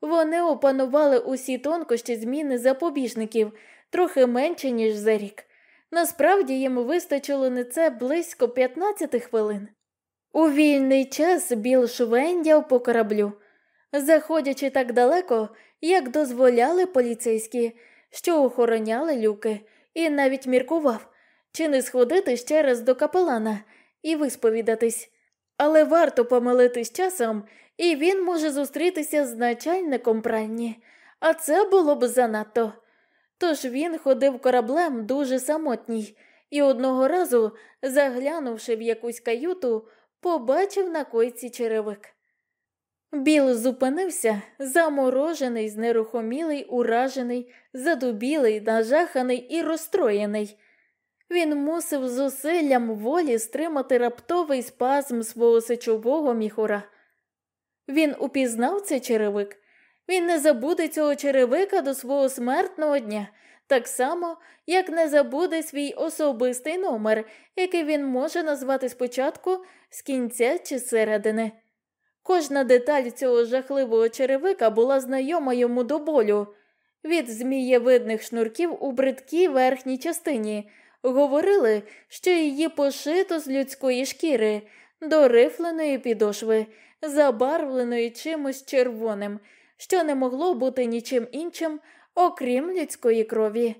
вони опанували усі тонкощі зміни запобіжників трохи менше, ніж за рік. Насправді їм вистачило не це близько 15 хвилин. У вільний час Біл швендяв по кораблю, заходячи так далеко, як дозволяли поліцейські, що охороняли люки, і навіть міркував, чи не сходити ще раз до капелана і висповідатись. Але варто помилитись часом, і він може зустрітися з начальником пральні, а це було б занадто. Тож він ходив кораблем дуже самотній і одного разу, заглянувши в якусь каюту, побачив на койці черевик. Біл зупинився, заморожений, знерухомілий, уражений, задубілий, нажаханий і розстроєний. Він мусив зусиллям волі стримати раптовий спазм свого сечового міхура. Він упізнав цей черевик він не забуде цього черевика до свого смертного дня, так само, як не забуде свій особистий номер, який він може назвати спочатку з кінця чи середини. Кожна деталь цього жахливого черевика була знайома йому до болю. Від змієвидних шнурків у бридкій верхній частині говорили, що її пошито з людської шкіри, до рифленої підошви, забарвленої чимось червоним що не могло бути нічим іншим, окрім людської крові.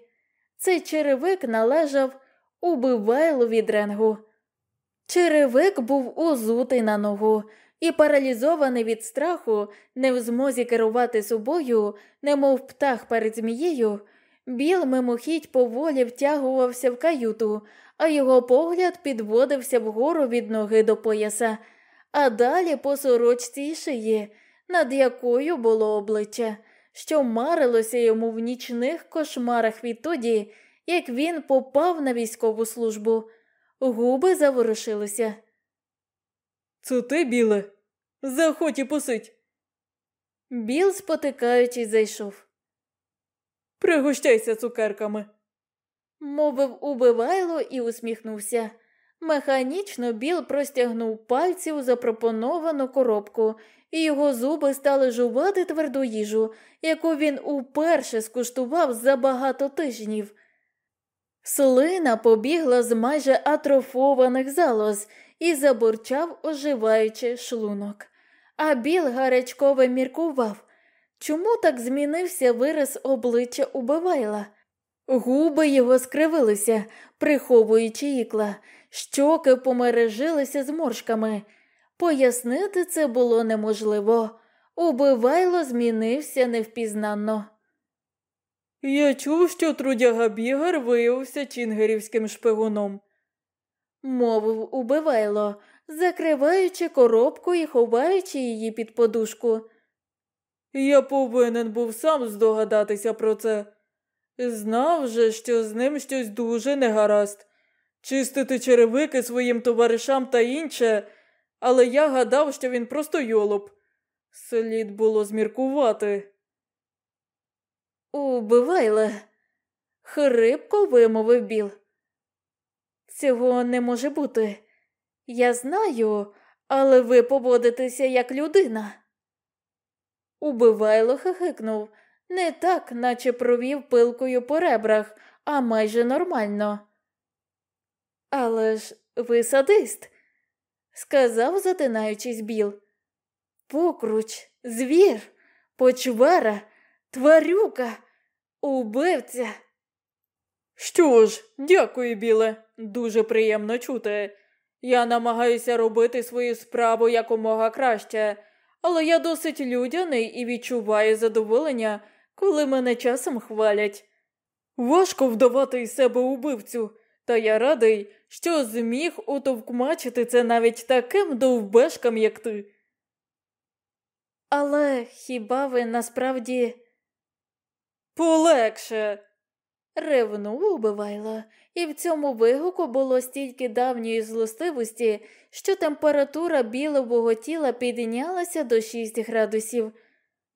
Цей черевик належав убивайлові дренгу. Черевик був узутий на ногу і, паралізований від страху, не в змозі керувати собою, немов птах перед змією, Біл мимохідь поволі втягувався в каюту, а його погляд підводився вгору від ноги до пояса, а далі по сорочці й шиї, над якою було обличчя, що марилося йому в нічних кошмарах відтоді, як він попав на військову службу. Губи заворушилися. Це ти, біле? Заходь і посидь. Біл, спотикаючись, зайшов. Пригощайся цукерками, мовив убивайло і усміхнувся. Механічно Біл простягнув пальці у запропоновану коробку, і його зуби стали жувати тверду їжу, яку він уперше скуштував за багато тижнів. Слина побігла з майже атрофованих залоз і забурчав, оживаючи шлунок. А Біл гарячкове міркував, чому так змінився вираз обличчя убивайла. Губи його скривилися, приховуючи ікла, щоки помережилися зморшками. Пояснити це було неможливо. Убивайло змінився невпізнанно. Я чув, що трудяга бігар виявився чінгерівським шпигуном, мовив убивайло, закриваючи коробку і ховаючи її під подушку. Я повинен був сам здогадатися про це. Знав же, що з ним щось дуже негаразд. Чистити черевики своїм товаришам та інше, але я гадав, що він просто йолоп. Слід було зміркувати. Убивайле, хрипко вимовив Біл. Цього не може бути. Я знаю, але ви поводитеся як людина. Убивайло хихикнув, не так, наче провів пилкою по ребрах, а майже нормально. Але ж ви садист, сказав, затинаючись Біл. Покруч, звір, почвара, тварюка, убивця. Що ж, дякую, біле, дуже приємно чути. Я намагаюся робити свою справу якомога краще, але я досить людяний і відчуваю задоволення, коли мене часом хвалять. Важко вдавати із себе убивцю, та я радий, що зміг утовкмачити це навіть таким довбешкам, як ти. Але хіба ви насправді полегше? ревнув убивайла, і в цьому вигуку було стільки давньої злостивості, що температура білового тіла піднялася до 6 градусів,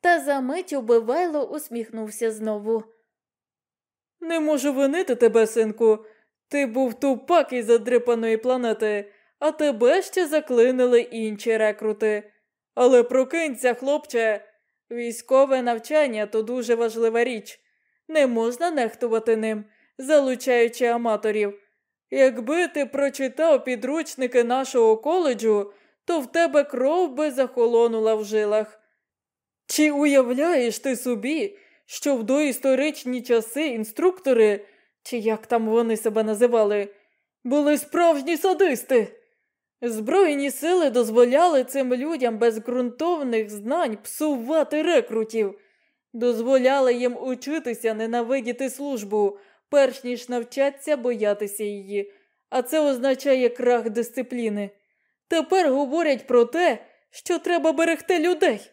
та за мить убивайло усміхнувся знову. Не можу винити тебе, синку. Ти був тупак із задрипаної планети, а тебе ще заклинили інші рекрути. Але прокинься, хлопче, військове навчання то дуже важлива річ. Не можна нехтувати ним, залучаючи аматорів. Якби ти прочитав підручники нашого коледжу, то в тебе кров би захолонула в жилах. Чи уявляєш ти собі, що в доісторичні часи інструктори, чи як там вони себе називали, були справжні садисти? Збройні сили дозволяли цим людям без ґрунтовних знань псувати рекрутів, дозволяли їм учитися ненавидіти службу, перш ніж навчаться боятися її, а це означає крах дисципліни. Тепер говорять про те, що треба берегти людей.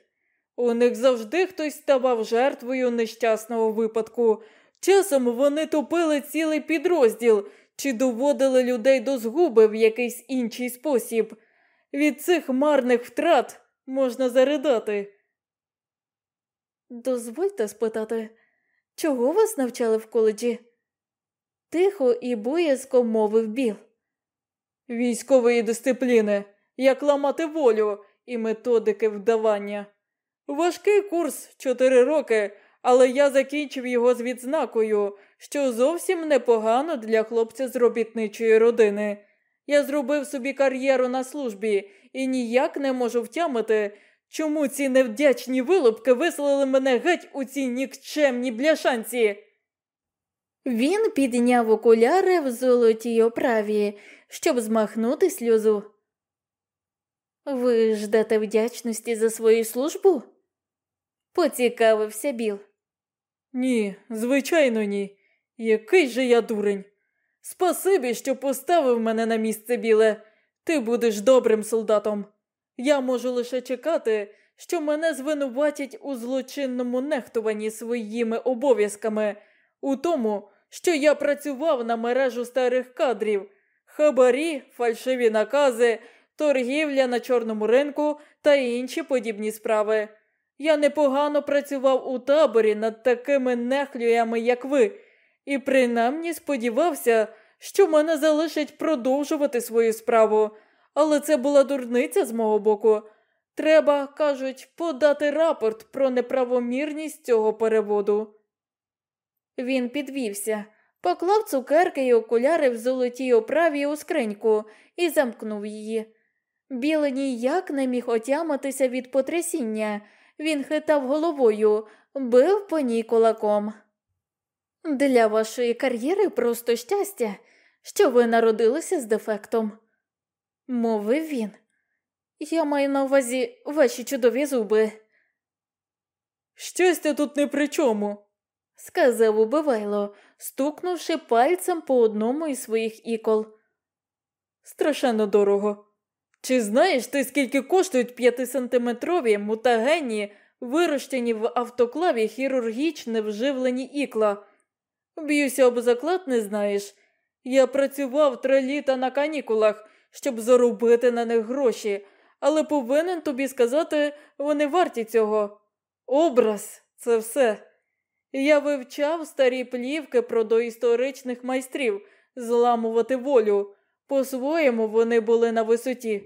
У них завжди хтось ставав жертвою нещасного випадку. Часом вони топили цілий підрозділ чи доводили людей до згуби в якийсь інший спосіб. Від цих марних втрат можна заридати. Дозвольте спитати, чого вас навчали в коледжі? Тихо і боязко мовив Біл. Військової дисципліни, як ламати волю і методики вдавання. Важкий курс чотири роки, але я закінчив його з відзнакою, що зовсім непогано для хлопця з робітничої родини. Я зробив собі кар'єру на службі і ніяк не можу втямити, чому ці невдячні вилупки вислали мене геть у ці нікчемні бляшанці. Він підняв окуляри в золотій оправі, щоб змахнути сльозу. Ви ждете вдячності за свою службу? поцікавився Біл. Ні, звичайно, ні. Який же я дурень. Спасибі, що поставив мене на місце біле. Ти будеш добрим солдатом. Я можу лише чекати, що мене звинуватять у злочинному нехтуванні своїми обов'язками, у тому, що я працював на мережу старих кадрів, хабарі, фальшиві накази, торгівля на чорному ринку та інші подібні справи. Я непогано працював у таборі над такими нехлюями, як ви, і принаймні сподівався, що мене залишить продовжувати свою справу, але це була дурниця з мого боку. Треба, кажуть, подати рапорт про неправомірність цього переводу. Він підвівся, поклав цукерки й окуляри в золотій оправі у скриньку і замкнув її. Білий ніяк не міг отямитися від потрясіння. Він хитав головою, бив по ній кулаком. Для вашої кар'єри просто щастя, що ви народилися з дефектом, мовив він. Я маю на увазі ваші чудові зуби. Щастя тут не при чому, сказав убивайло, стукнувши пальцем по одному із своїх ікол. Страшенно дорого. Чи знаєш ти, скільки коштують п'ятисантиметрові мутагенні, вирощені в автоклаві хірургічне вживлені ікла? Б'юся об заклад, не знаєш. Я працював три літа на канікулах, щоб заробити на них гроші, але повинен тобі сказати, вони варті цього. Образ це все. Я вивчав старі плівки про доісторичних майстрів зламувати волю. По-своєму вони були на висоті.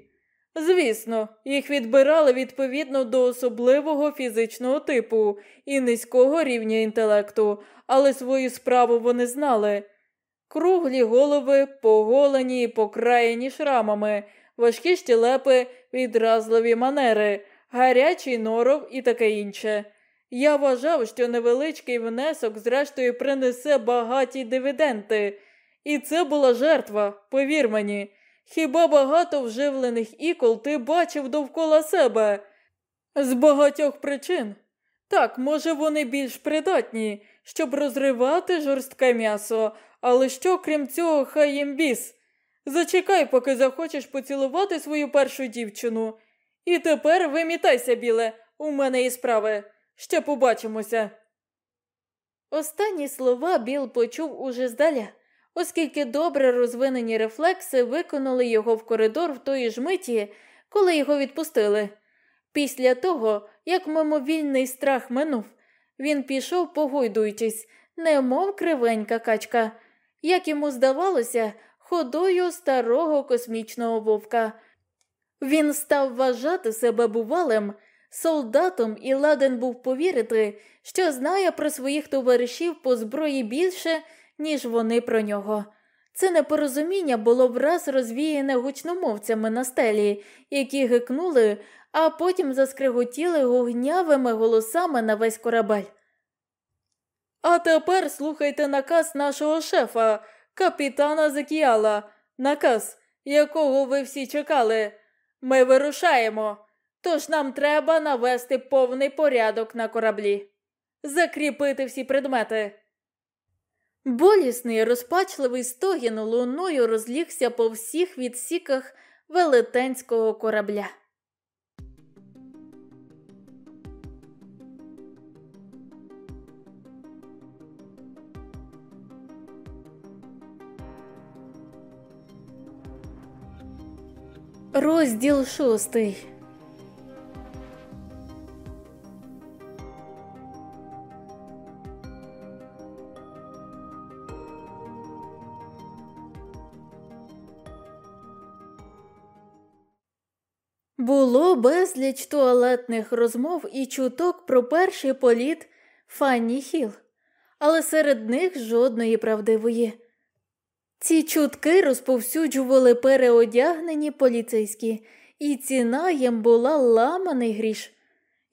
Звісно, їх відбирали відповідно до особливого фізичного типу і низького рівня інтелекту, але свою справу вони знали. Круглі голови, поголені і покраєні шрамами, важкі щелепи, відразливі манери, гарячий норов і таке інше. Я вважав, що невеличкий внесок, зрештою, принесе багаті дивіденти. І це була жертва, повір мені. Хіба багато вживлених ікол ти бачив довкола себе? З багатьох причин. Так, може, вони більш придатні, щоб розривати жорстке м'ясо, але що, крім цього, хай їм біс. Зачекай, поки захочеш поцілувати свою першу дівчину. І тепер вимітайся, біле, у мене є справи. Ще побачимося. Останні слова Біл почув уже здаля оскільки добре розвинені рефлекси виконали його в коридор в тої ж миті, коли його відпустили. Після того, як мимовільний страх минув, він пішов, погойдуючись, немов кривенька качка, як йому здавалося, ходою старого космічного вовка. Він став вважати себе бувалим, солдатом і ладен був повірити, що знає про своїх товаришів по зброї більше, ніж вони про нього. Це непорозуміння було враз розвіяне гучномовцями на стелі, які гикнули, а потім заскриготіли гугнявими голосами на весь корабель. А тепер слухайте наказ нашого шефа, капітана Закіяла, наказ, якого ви всі чекали. Ми вирушаємо, тож нам треба навести повний порядок на кораблі, закріпити всі предмети. Болісний, розпачливий стогін луною розлігся по всіх відсіках велетенського корабля. Розділ шостий Було безліч туалетних розмов і чуток про перший політ Фанні Хіл, але серед них жодної правдивої. Ці чутки розповсюджували переодягнені поліцейські, і ціна їм була ламаний гріш.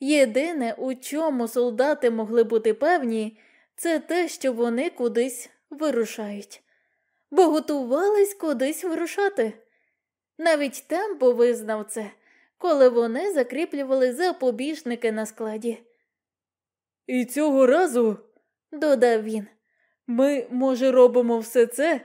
Єдине, у чому солдати могли бути певні, це те, що вони кудись вирушають, бо готувались кудись вирушати. Навіть темпо визнав це, коли вони закріплювали запобіжники на складі. І цього разу, Додав він. ми, може, робимо все це